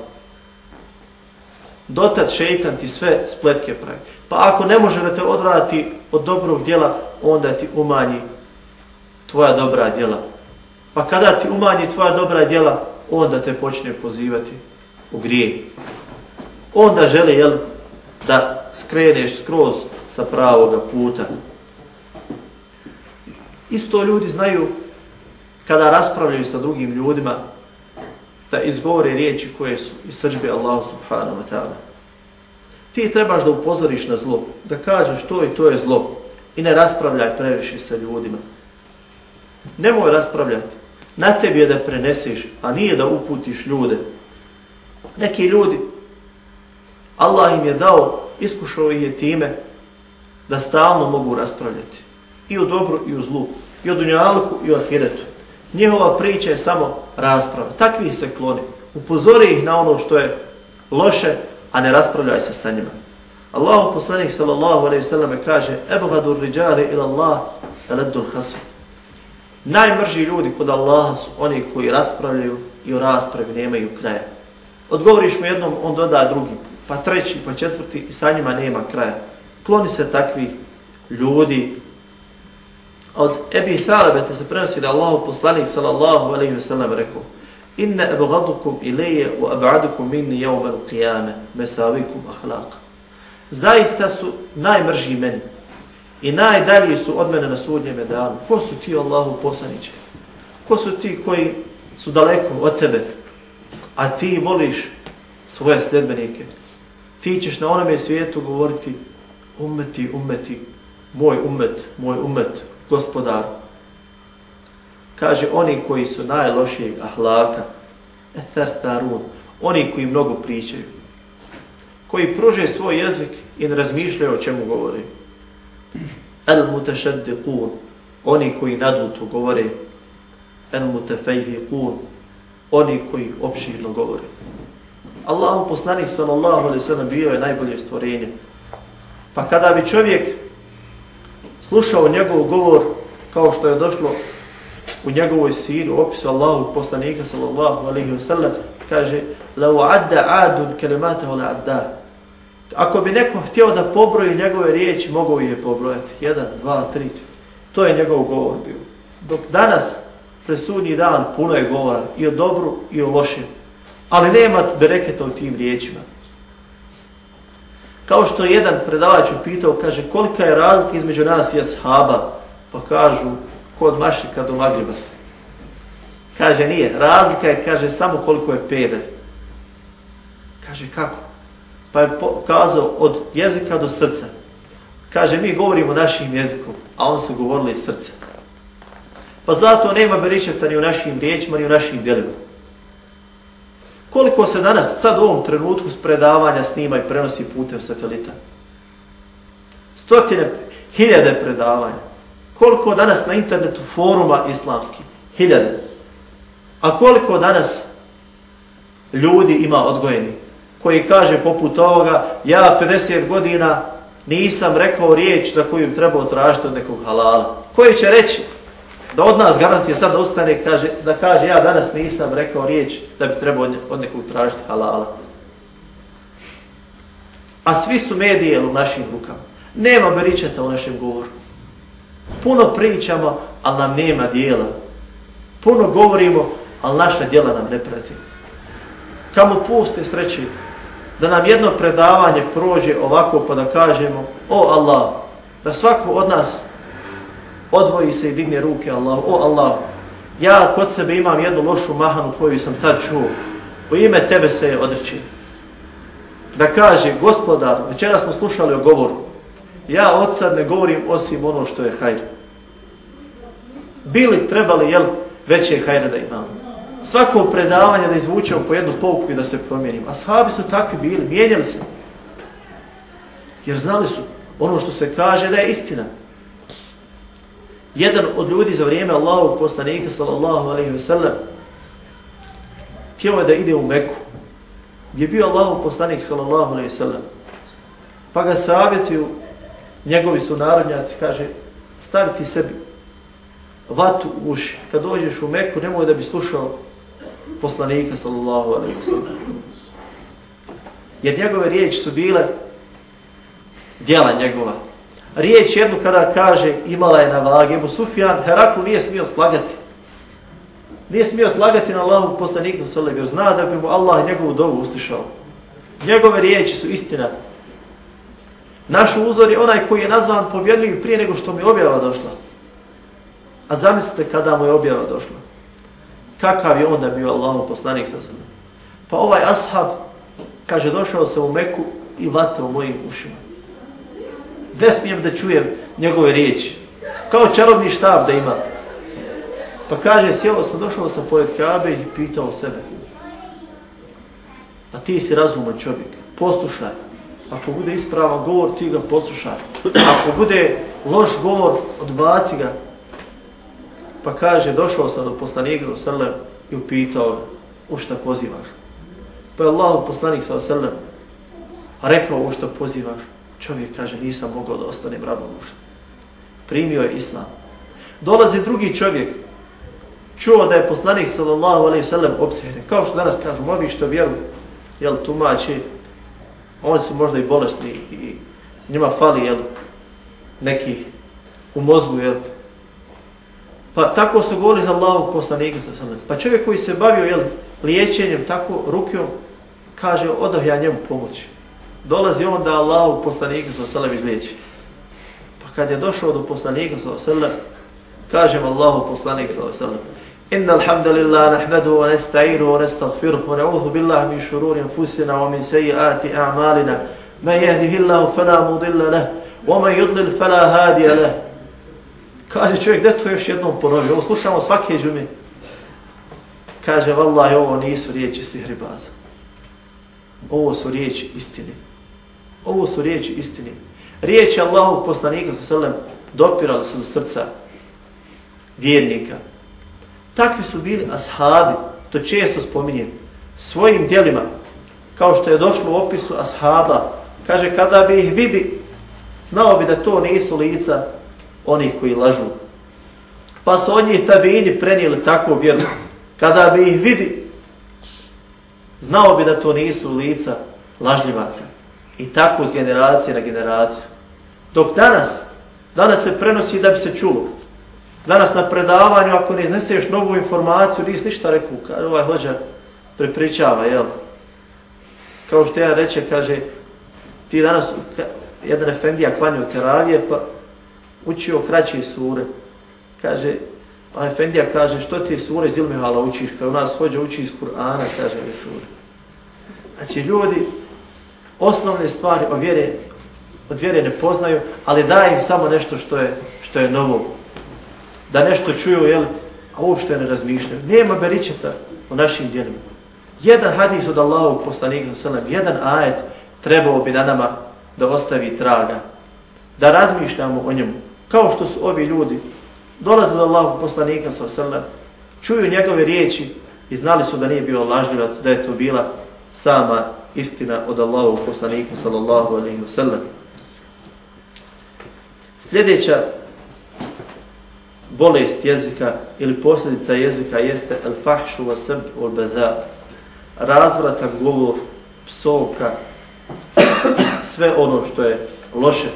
Speaker 1: Dotad šeitan ti sve spletke pravi. Pa ako ne može da te odvrati od dobrog djela, onda ti umanji tvoja dobra djela. Pa kada ti umanji tvoja dobra djela, onda te počne pozivati u grije. Onda želi jel, da skreneš skroz sa pravoga puta. Isto ljudi znaju kada raspravljaju sa drugim ljudima da izgovore riječi koje su iz srđbe Allahu subhanahu wa ta'ala. Ti trebaš da upozoriš na zlo, da kažeš to i to je zlo i ne raspravljaj previše sa ljudima. Nemoj raspravljati. Na tebi je da preneseš, a nije da uputiš ljude. Neki ljudi, Allah im je dao, iskušao ih je time, da stalno mogu raspravljati. I u dobru i u zlu. I o dunjalku i o ahiretu. Njihova priča je samo rasprava. Takvi se kloni. Upozori ih na ono što je loše, a ne raspravljaj se sa njima. Allahu poslanik sallallahu alejhi ve selleme kaže Ebgadur riđari ila Allah taladul khasm." Najmrži ljudi kod Allaha su oni koji raspravljaju i u raspravi nemaju kraja. Odgovoriš mu jednom, on doda drugi, pa treći, pa četvrti i sa njima nema kraja. Kloni se takvi ljudi. Od Ebi Thalabete se prenosi da Allah poslanik sallallahu alaihi ve sellem rekao Inne ebgadukum ilaje u abadukum minni jevme u qiyame mesavikum ahlaqa. Zaista su najmrži meni I najdalji su od mene na sudnjem danu. Ko su ti Allahu poslaniće? Ko su ti koji su daleko od tebe? A ti voliš svoje sljedbenike. Ti ćeš na onome svijetu govoriti umeti, umeti, moj umet, moj umet, gospodar. Kaže, oni koji su najlošijeg ahlaka, ethertarun, oni koji mnogo pričaju, koji pruže svoj jezik i ne razmišljaju o čemu govore. El mutešeddiqun, oni koji nadluto govore, el mutefejhiqun, oni koji opširno govore. Allahu poslanik sallallahu alaihi sallam bio je najbolje stvorenje. Pa kada bi čovjek slušao njegov govor kao što je došlo u njegovoj siru opisu Allahu poslanika sallallahu alaihi sallam kaže لَوْ عَدَّ adun كَلِمَاتَهُ la Ako bi neko htio da pobroji njegove riječi, mogao je pobrojati. Jedan, dva, tri. To je njegov govor bio. Dok danas, presudnji dan, puno je govora i o dobru i o lošem. Ali nema bereketa u tim riječima. Kao što je jedan predavač upitao, kaže, kolika je razlika između nas i ashaba? Pa kažu, kod mašika do Magreba. Kaže, nije. Razlika je, kaže, samo koliko je peder. Kaže, kako? pa je pokazao od jezika do srca. Kaže, mi govorimo našim jezikom, a on su govorili iz srca. Pa zato nema beričeta ni u našim riječima, ni u našim djelima. Koliko se danas, sad u ovom trenutku predavanja snima i prenosi putem satelita? Stotine, hiljade predavanja. Koliko danas na internetu foruma islamskih? Hiljade. A koliko danas ljudi ima odgojeni? koji kaže poput ovoga, ja 50 godina nisam rekao riječ za koju bi trebao tražiti od nekog halala. Koji će reći da od nas garantuje sad da ustane kaže, da kaže ja danas nisam rekao riječ da bi trebao od nekog tražiti halala. A svi su medije u našim rukama. Nema beričeta u našem govoru. Puno pričamo, ali nam nema dijela. Puno govorimo, ali naša dijela nam ne prati. Kamo puste sreći da nam jedno predavanje prođe ovako pa da kažemo o Allah, da svako od nas odvoji se i digne ruke Allahu. o Allah, ja kod sebe imam jednu lošu mahanu koju sam sad čuo, u ime tebe se je odreći. Da kaže, gospodar, večera smo slušali o govoru, ja od sad ne govorim osim ono što je hajr. Bili trebali, jel, veće hajre da imamo. Svako predavanje da izvučemo po jednu pouku i da se promijenimo. A sahabi su takvi bili, mijenjali se. Jer znali su ono što se kaže da je istina. Jedan od ljudi za vrijeme Allahu poslanika sallallahu alaihi wa sallam htio je da ide u Meku gdje je bio Allahu poslanik sallallahu alaihi wa sallam. Pa ga savjetuju njegovi su narodnjaci kaže staviti sebi vatu u uši. Kad dođeš u Meku nemoj da bi slušao poslanika sallallahu alaihi wa sallam. Jer njegove riječi su bile djela njegova riječ jednu kada kaže imala je na vagi, Ebu Sufjan, Heraklu nije smio slagati. Nije smio slagati na Allahu poslaniku sallam, jer zna da bi mu Allah njegovu dovu uslišao. Njegove riječi su istina. Naš uzor je onaj koji je nazvan povjedljiv prije nego što mi objava došla. A zamislite kada mu je objava došla. Kakav je onda bio Allahu poslanik sallam. Pa ovaj ashab, kaže, došao se u Meku i vate u mojim ušima ne smijem da čujem njegove riječi. Kao čarobni štab da ima. Pa kaže, sjelo sam, došao sam pored Kabe i pitao sebe. A ti si razuman čovjek, poslušaj. Ako bude ispravan govor, ti ga poslušaj. Ako bude loš govor, odbaci ga. Pa kaže, došao sam do poslanika u Srlem i upitao ga, u šta pozivaš? Pa je Allah poslanik sa Srlem rekao, u šta pozivaš? Čovjek kaže, nisam mogao da ostanem ravnodušan. Primio je islam. Dolazi drugi čovjek, čuo da je poslanik sallallahu alaihi sallam obsehre. Kao što danas kažu, ovi što vjeru, jel, tumači, oni su možda i bolesni i njima fali, jel, nekih u mozgu, jel. Pa tako su govorili za Allahog poslanika sallallahu alaihi Pa čovjek koji se bavio, jel, liječenjem, tako, rukom, kaže, odoh ja njemu pomoći dolazi on da Allahu poslanika sa selam izliječi. Pa kad je došao do poslanika sa selam, kažem Allahu poslanik sa selam, Inna alhamdulillah nahmedu wa nesta'inu wa nestagfiruh wa na'udhu billahi min shururi anfusina wa min sayyiati a'malina man yahdihillahu fala mudilla lah wa man yudlil fala hadiya lah Kaže čovjek, da to još jednom ponovi? Ovo slušamo svake džume. Kaže, vallahi, ovo nisu riječi sihribaza. Ovo su riječi istine. Ovo su riječi istine. Riječi Allahog poslanika sa selem dopirali su do srca vjernika. Takvi su bili ashabi, to često spominjem, svojim dijelima, kao što je došlo u opisu ashaba, kaže kada bi ih vidi, znao bi da to nisu lica onih koji lažu. Pa su od njih tabini prenijeli takvu vjeru. Kada bi ih vidi, znao bi da to nisu lica lažljivaca. I tako s generacije na generaciju. Dok danas, danas se prenosi da bi se čulo. Danas na predavanju, ako ne izneseš novu informaciju, nisi ništa rekao, kaže ovaj hođa prepričava, jel? Kao što ja reče, kaže, ti danas, jedan efendija klanio teravije, pa učio kraće sure. Kaže, a efendija kaže, što ti sure iz Ilmihala učiš? Kao u nas hođa uči iz Kur'ana, kaže mi sure. Znači, ljudi, osnovne stvari o vjere, od vjere ne poznaju, ali daje im samo nešto što je, što je novo. Da nešto čuju, jel, a uopšte ne razmišljaju. Nema beričeta u našim djelima. Jedan hadis od Allahog poslanika, sallam, jedan ajet trebao bi na nama da ostavi traga. Da razmišljamo o njemu. Kao što su ovi ljudi dolazili do Allahog poslanika, sallam, čuju njegove riječi i znali su da nije bio lažljivac, da je to bila sama istina od Allahu poslanika sallallahu alaihi wasallam. Sljedeća bolest jezika ili posljedica jezika jeste al fahšu wa sab ul beza. Razvratan govor, psovka, sve ono što je loše.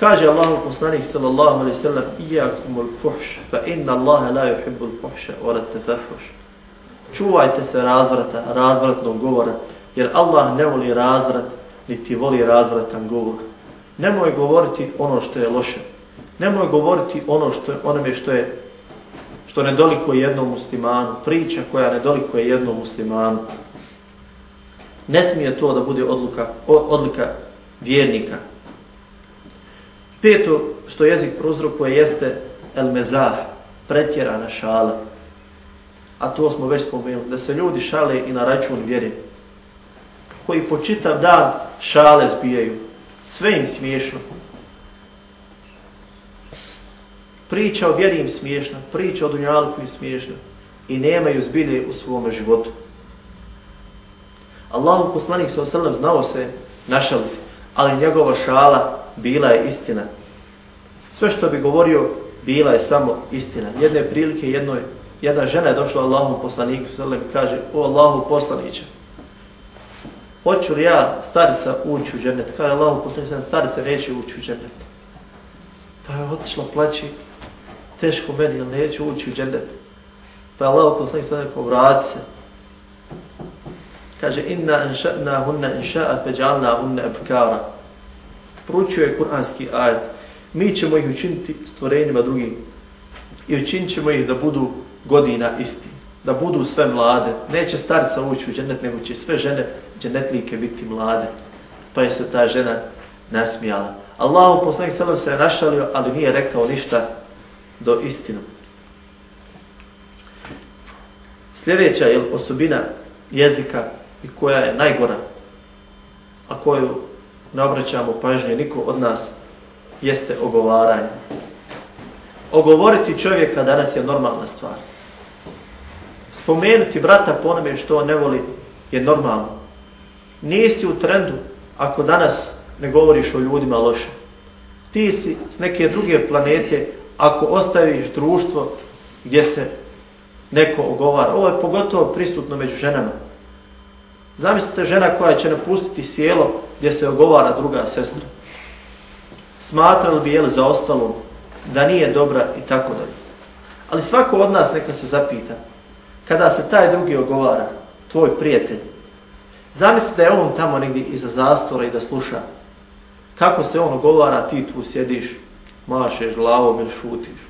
Speaker 1: Kaže Allahu poslanik sallallahu alejhi ve sellem: "Iyakumul fuhš, fa inna Allaha la yuhibbul fuhša wa la tafahush." Čuvajte se razvrata, razvratnog govora, jer Allah ne voli razvrat, niti voli razvratan govor. Nemoj govoriti ono što je loše. Nemoj govoriti ono što onome što je što ne dolikuje jednom muslimanu, priča koja ne dolikuje jednom muslimanu. Ne smije to da bude odluka, odlika vjernika. Peto što jezik prozrokuje jeste el mezah, pretjerana šala. A to smo već spomenuli, da se ljudi šale i na račun vjeri. Koji po čitav dan šale zbijaju. Sve im smiješno. Priča o vjeri im smiješna, priča o dunjalku im smiješna. I nemaju zbilje u svome životu. Allahu poslanik sa osallam znao se našaliti, ali njegova šala bila je istina. Sve što bi govorio, bila je samo istina. Jedne prilike, jednoj, jedna žena je došla Allahom poslaniku sa i kaže, o Allahu poslaniće, hoću li ja, starica, ući u džennet? Kaže Allahu sam starica neće ući u džennet. Pa je otišla plaći, teško meni, ili neću ući u džennet. Pa je Allah, poslaniće, sam rekao, vrati se, kaže inna anša'na hunna inša'a feđalna hunna ebkara. Pručio je kuranski ajet. Mi ćemo ih učiniti stvorenjima drugim i učinit ćemo ih da budu godina isti. Da budu sve mlade. Neće starca ući u džennet, nego će sve žene džennetlike biti mlade. Pa je se ta žena nasmijala. Allahu poslanik sallam se je našalio, ali nije rekao ništa do istinu. Sljedeća je osobina jezika i koja je najgora, a koju ne obraćamo pažnje niko od nas, jeste ogovaranje. Ogovoriti čovjeka danas je normalna stvar. Spomenuti brata po onome što on ne voli je normalno. Nisi u trendu ako danas ne govoriš o ljudima loše. Ti si s neke druge planete ako ostaviš društvo gdje se neko ogovara. Ovo je pogotovo prisutno među ženama. Zamislite žena koja će napustiti sjelo gdje se ogovara druga sestra. Smatrali bi jeli za ostalo da nije dobra i tako dalje. Ali svako od nas neka se zapita kada se taj drugi ogovara, tvoj prijatelj, zamislite da je on tamo negdje iza zastora i da sluša kako se on ogovara, ti tu sjediš, mašeš glavom ili šutiš.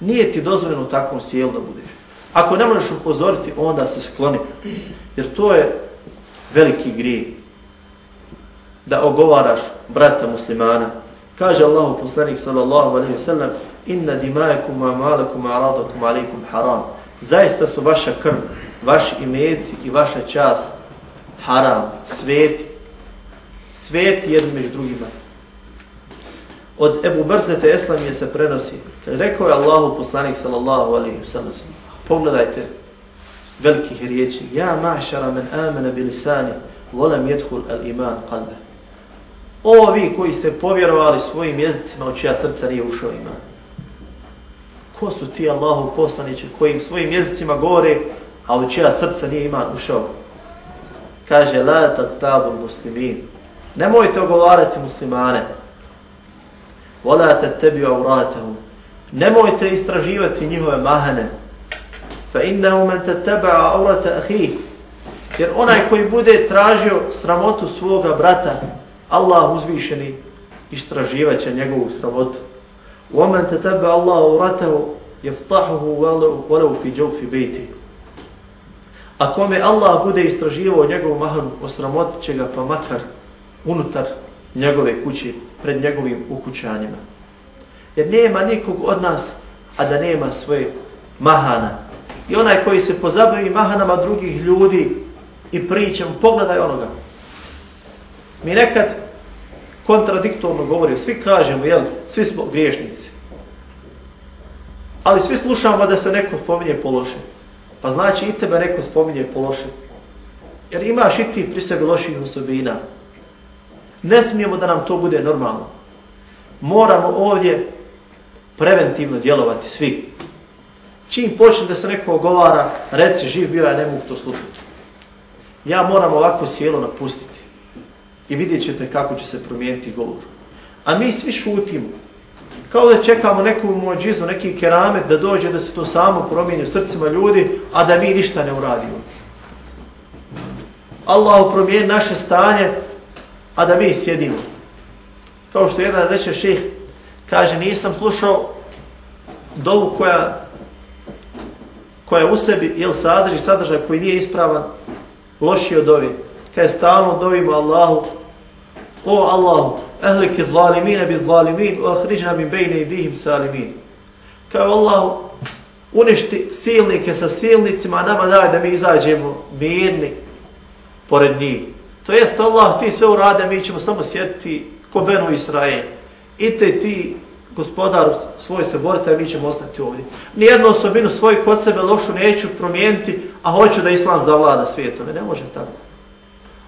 Speaker 1: Nije ti dozvoljeno u takvom sjelu da budeš. Ako ne možeš upozoriti, onda se skloni. Jer to je veliki grije da ogovaraš brata muslimana. Kaže Allahu poslanik sallallahu alejhi ve sellem: "Inna dima'akum wa malakum aradakum alaikum haram." Zaista su vaša krv, vaši imeci i vaša čast haram, sveti. Sveti jedni među drugima. Od Ebu Brzete Eslamije se prenosi. Rekao je Allahu poslanik sallallahu alaihi ve sellem: Pogledajte velikih riječi. Ja mašara men amena bilisani, volem jedhul al iman kalbe. O vi koji ste povjerovali svojim jezicima u čija srca nije ušao iman. Ko su ti Allahu poslanići koji svojim jezicima govore, a u čija srca nije iman ušao? Kaže, la tad tabu muslimin. Nemojte ogovarati muslimane. Volate tebi avratahum. Nemojte istraživati njihove mahane. Fa innahu man tattaba'a avrata ahih. Jer onaj koji bude tražio sramotu svoga brata, Allah uzvišeni istraživaće njegovu sramotu. ومن تتبع الله Allah awratahu ولو في جوف بيته. A kome Allah bude istraživao njegov mahanu, osramotit će ga pa makar unutar njegove kuće, pred njegovim ukućanjima. Jer nema nikog od nas, a da nema svoje mahana, I onaj koji se pozabavi mahanama drugih ljudi i pričam, pogledaj onoga. Mi nekad kontradiktorno govori, svi kažemo, jel, svi smo griješnici. Ali svi slušamo da se neko spominje po loše. Pa znači i tebe neko spominje po loše. Jer imaš i ti pri sebi loših osobina. Ne smijemo da nam to bude normalno. Moramo ovdje preventivno djelovati svi. Čim počne da se neko ogovara, reci živ bio, ja ne mogu to slušati. Ja moram ovako sjelo napustiti. I vidjet ćete kako će se promijeniti govor. A mi svi šutimo. Kao da čekamo neku mođizu, neki keramet da dođe da se to samo promijeni u srcima ljudi, a da mi ništa ne uradimo. Allah promijeni naše stanje, a da mi sjedimo. Kao što jedan reče ših, kaže nisam slušao dovu koja koja u sebi jel sadrži sadržaj koji nije ispravan, loši od ove. Kaj stalno dovimo Allahu, o Allahu, ehlike zalimine bi zalimin, o ahriđa mi bejne i dihim salimin. Kao Allahu, uništi silnike sa silnicima, nama daj da mi izađemo mirni pored njih. To jest Allah, ti sve urade, mi ćemo samo sjetiti ko Benu Israel. I te ti gospodar svoj se borite, mi ćemo ostati ovdje. Nijednu osobinu svoj kod sebe lošu neću promijeniti, a hoću da Islam zavlada svijetom. Ne može tako.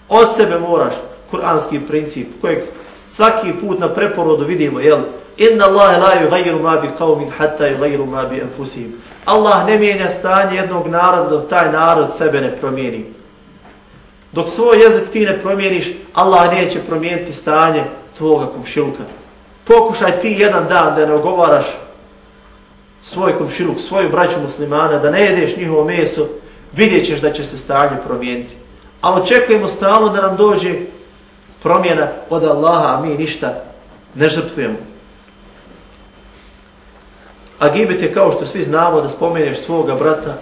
Speaker 1: Od sebe moraš, kuranski princip, kojeg svaki put na preporodu vidimo, jel? Inna Allahe la yugayru ma bi qawmin hatta yugayru ma bi anfusihim. Allah ne mijenja stanje jednog naroda dok taj narod sebe ne promijeni. Dok svoj jezik ti ne promijeniš, Allah neće promijeniti stanje tvoga komšiluka. Pokušaj ti jedan dan da ne ogovaraš svoj komšiluk, svoju braću muslimana, da ne jedeš njihovo meso, vidjet ćeš da će se stanje promijeniti. Ali očekujemo stalno da nam dođe promjena od Allaha, a mi ništa ne žrtvujemo. A gibet je kao što svi znamo da spomeneš svoga brata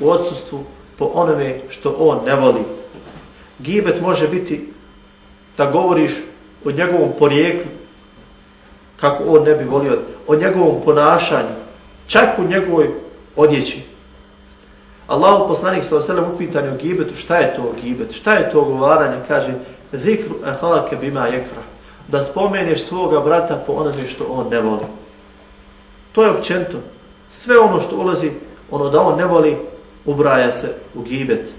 Speaker 1: u odsustvu po onome što on ne voli. Gibet može biti da govoriš o njegovom porijeklu, kako on ne bi volio, o njegovom ponašanju, čak u njegovoj odjeći. Allahu poslanik sa upitan je o gibetu, šta je to gibet, šta je to govaranje, kaže, zikru ehalake bima jekra, da spomeneš svoga brata po onome što on ne voli. To je općento. Sve ono što ulazi, ono da on ne voli, ubraja se u gibet.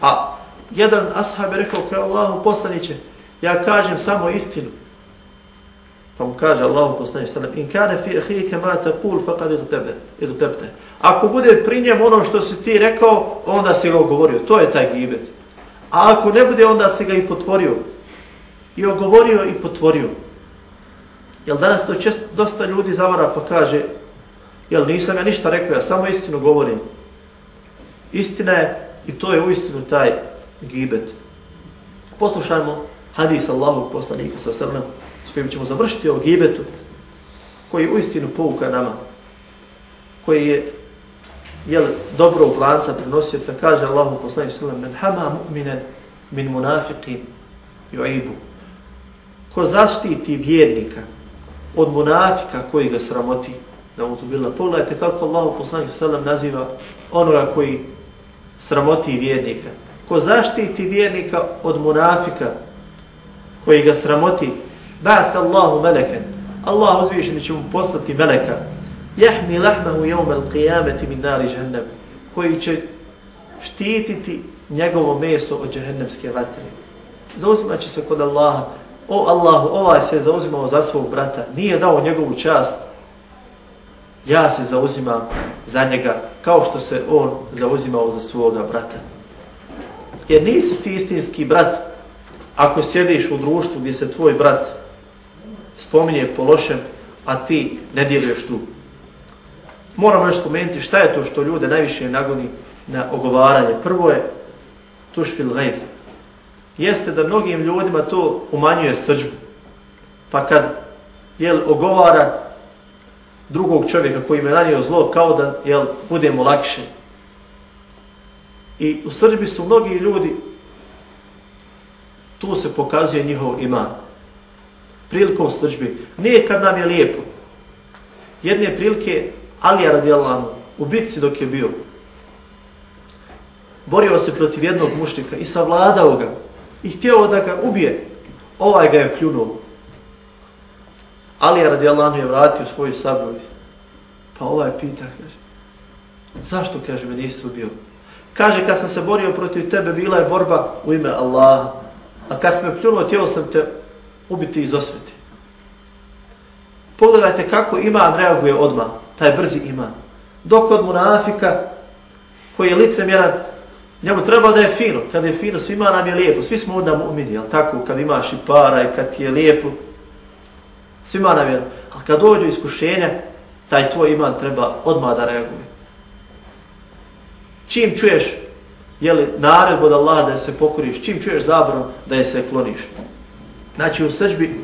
Speaker 1: A jedan ashab je rekao, kao Allahu poslaniće, ja kažem samo istinu. Pa mu kaže Allahu poslaniće, in kane fi ahike ma taqul faqad idu tebte. Ako bude pri njem ono što si ti rekao, onda si ga govorio. To je taj gibet. A ako ne bude, onda se ga i potvorio. I ogovorio i potvorio. Jel danas to čest, dosta ljudi zavara pa kaže, jel nisam ja ništa rekao, ja samo istinu govorim. Istina je, i to je uistinu taj gibet. Poslušajmo hadis Allahog poslanika sa srnem, s kojim ćemo završiti o gibetu, koji uistinu pouka nama, koji je jel, dobro u lanca prenosioca, kaže Allahu poslanik sallam, men hama mu'minen min munafiqin ju'ibu. Ko zaštiti vjernika od munafika koji ga sramoti, da mu to bila. Pogledajte kako Allahu poslanik sallam naziva onoga koji sramoti vjernika. Ko zaštiti vjernika od munafika koji ga sramoti, ba'ath Allahu meleken. Allah uzvišen će mu poslati meleka jahmi lahmahu jevme l'qiyameti min nari džahnem, koji će štititi njegovo meso od džahnemske vatre. Zauzimat će se kod Allaha, o Allahu, ovaj se zauzimao za svog brata, nije dao njegovu čast, ja se zauzimam za njega kao što se on zauzimao za svoga brata. Jer nisi ti istinski brat ako sjediš u društvu gdje se tvoj brat spominje po lošem, a ti ne djeluješ tu moramo još spomenuti šta je to što ljude najviše nagoni na ogovaranje. Prvo je tušfil gajf. Jeste da mnogim ljudima to umanjuje srđbu. Pa kad jel, ogovara drugog čovjeka koji me nanio zlo, kao da jel, budemo lakše. I u srđbi su mnogi ljudi, tu se pokazuje njihov iman. Prilikom srđbi. Nije kad nam je lijepo. Jedne prilike Alija radijallahu u bitci dok je bio, borio se protiv jednog mušnika i savladao ga i htio da ga ubije. Ovaj ga je pljunuo. Alija radijallahu je vratio svoju sablju. Pa ovaj pita, kaže, zašto, kaže, me nisi ubio? Kaže, kad sam se borio protiv tebe, bila je borba u ime Allaha. A kad sam me pljunuo, htio sam te ubiti iz osvete. Pogledajte kako imam reaguje odmah, taj brzi iman. Dok od munafika, koji je licemjeran, njemu treba da je fino. Kad je fino, svima nam je lijepo. Svi smo onda mu'mini, jel tako? Kad imaš i para i kad ti je lijepo, svima nam je. Ali kad dođu iskušenja, taj tvoj iman treba odmah da reaguje. Čim čuješ je li naredbu od Allaha da se pokoriš, čim čuješ zabranu da je se kloniš. Znači u srđbi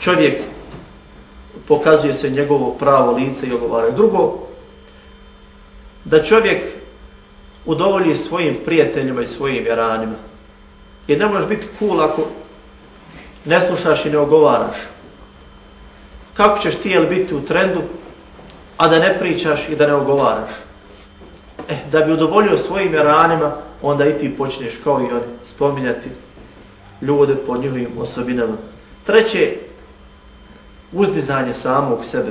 Speaker 1: čovjek pokazuje se njegovo pravo lice i ogovaraju. Drugo, da čovjek udovolji svojim prijateljima i svojim vjeranima. Jer ne možeš biti cool ako ne slušaš i ne ogovaraš. Kako ćeš ti jel biti u trendu, a da ne pričaš i da ne ogovaraš? Eh, da bi udovoljio svojim vjeranima, onda i ti počneš kao i oni spominjati ljude po njihovim osobinama. Treće, uzdizanje samog sebe.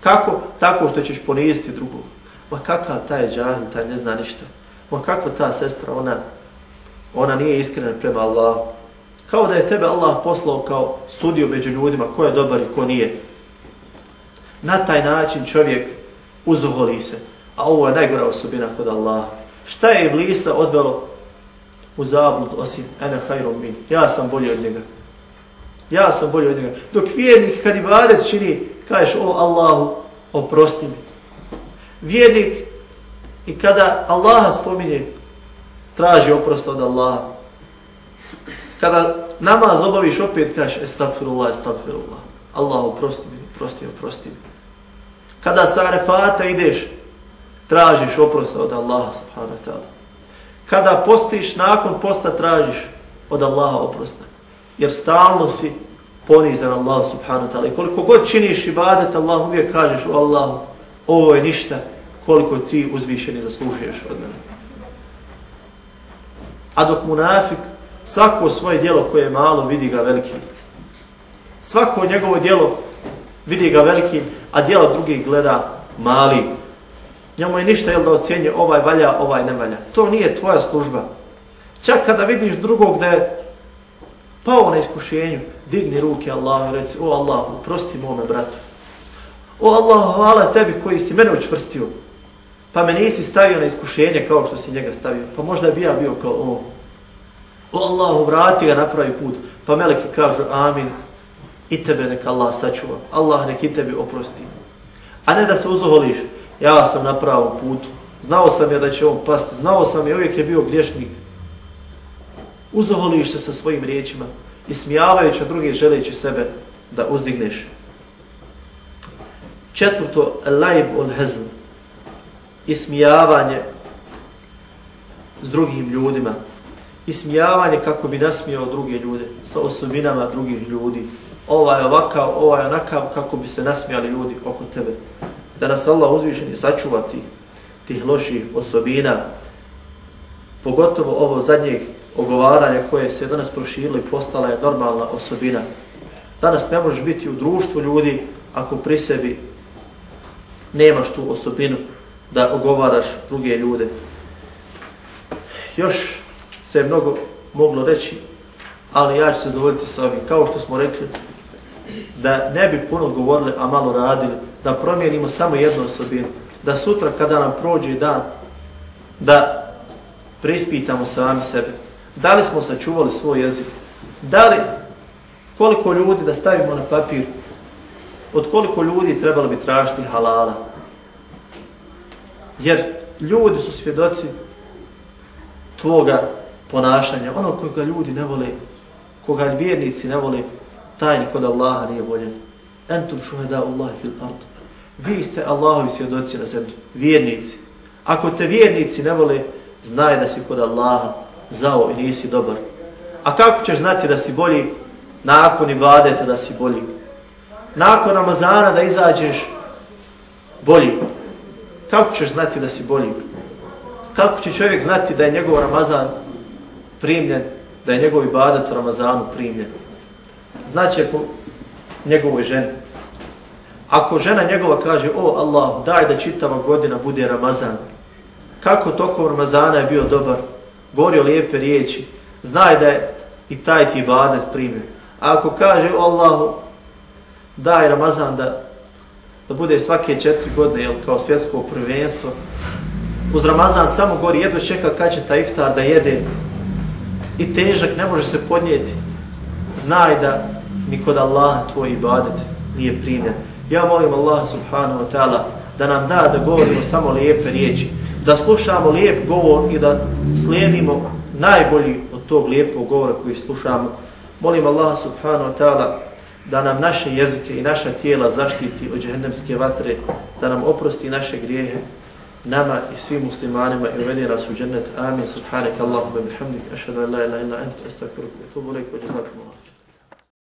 Speaker 1: Kako? Tako što ćeš poniziti drugog. Ma kakav taj džahil, taj ne zna ništa. Ma kakva ta sestra, ona, ona nije iskrena prema Allahu. Kao da je tebe Allah poslao kao sudio među ljudima, ko je dobar i ko nije. Na taj način čovjek uzoholi se. A ovo je najgora osobina kod Allaha. Šta je Iblisa odvelo u zabludu osim ene hajrom min? Ja sam bolji od njega. Ja sam bolji od njega. Dok vjernik kad ibadet čini, kažeš o Allahu, oprosti mi. Vjernik i kada Allaha spominje, traži oprost od Allaha. Kada namaz obaviš opet, kažeš estagfirullah, estagfirullah. Allah oprosti mi, oprosti oprosti mi. Kada sa arefata ideš, tražiš oprost od Allaha subhanahu wa ta'ala. Kada postiš, nakon posta tražiš od Allaha oprosta jer stalno si ponizan Allah subhanahu wa ta'ala. I koliko god činiš ibadet, Allah uvijek kažeš o Allahu, ovo je ništa koliko ti uzvišeni zaslužuješ od mene. A dok munafik, svako svoje dijelo koje je malo, vidi ga velikim. Svako njegovo dijelo vidi ga velikim, a dijelo drugih gleda mali. Njemu je ništa jel da ocjenje ovaj valja, ovaj ne valja. To nije tvoja služba. Čak kada vidiš drugog da je pao na iskušenju, digni ruke Allahu i reci, o Allahu, uprosti mome bratu. O Allahu, hvala tebi koji si mene učvrstio. Pa me nisi stavio na iskušenje kao što si njega stavio. Pa možda bi ja bio kao o. O Allahu, vrati ga napravi put. Pa meleki kažu, amin. I tebe neka Allah sačuva. Allah nek i tebi oprosti. A ne da se uzoholiš, ja sam na pravom putu. Znao sam ja da će on pasti. Znao sam ja, uvijek je bio griješnik uzoholiš se sa svojim riječima i smijavajući drugi želeći sebe da uzdigneš. Četvrto, lajb on hezl, ismijavanje s drugim ljudima, ismijavanje kako bi nasmijao druge ljude, sa osobinama drugih ljudi. Ovaj ovakav, ovaj onakav, kako bi se nasmijali ljudi oko tebe. Da nas Allah uzvišen je sačuvati tih loših osobina, pogotovo ovo zadnjeg ogovaranja koje se danas proširilo i postala je normalna osobina. Danas ne možeš biti u društvu ljudi ako pri sebi nemaš tu osobinu da ogovaraš druge ljude. Još se mnogo moglo reći, ali ja ću se dovoljiti sa ovim. Kao što smo rekli, da ne bi puno govorili, a malo radili, da promijenimo samo jednu osobinu, da sutra kada nam prođe dan, da prispitamo sami sebe. Da li smo sačuvali svoj jezik? Da li koliko ljudi da stavimo na papir? Od koliko ljudi trebalo bi tražiti halala? Jer ljudi su svjedoci tvoga ponašanja. Ono koga ljudi ne vole, koga vjernici ne vole, tajni kod Allaha nije voljen. Entum šuheda Allahi fil ard. Vi ste Allahovi svjedoci na zemlji, vjernici. Ako te vjernici ne vole, znaj da si kod Allaha zao i nisi dobar. A kako ćeš znati da si bolji nakon ibadeta da si bolji? Nakon Ramazana da izađeš bolji. Kako ćeš znati da si bolji? Kako će čovjek znati da je njegov Ramazan primljen, da je njegov ibadet u Ramazanu primljen? Znači po njegovoj ženi. Ako žena njegova kaže, o Allah, daj da čitava godina bude Ramazan, kako tokom Ramazana je bio dobar, govorio lijepe riječi, znaj da je i taj ti ibadet primio. A ako kaže Allahu, daj Ramazan da, da bude svake četiri godine jel, kao svjetsko prvenstvo, uz Ramazan samo gori jedva čeka kad će ta iftar da jede i težak ne može se podnijeti. Znaj da ni kod Allaha tvoj ibadet nije primjen. Ja molim Allah subhanahu wa ta'ala da nam da da govorimo samo lijepe riječi, da slušamo lijep govor i da slijedimo najbolji od tog lijepog govora koji slušamo. Molim Allah subhanahu wa ta'ala da nam naše jezike i naša tijela zaštiti od džehendemske vatre, da nam oprosti naše grijehe, nama i svim muslimanima i uvedi nas u džennet. Amin. Subhanak Allahumma bihamdik. Ašhadu an la ilaha illa anta astaghfiruka wa atubu ilaik. Wa jazakumullah.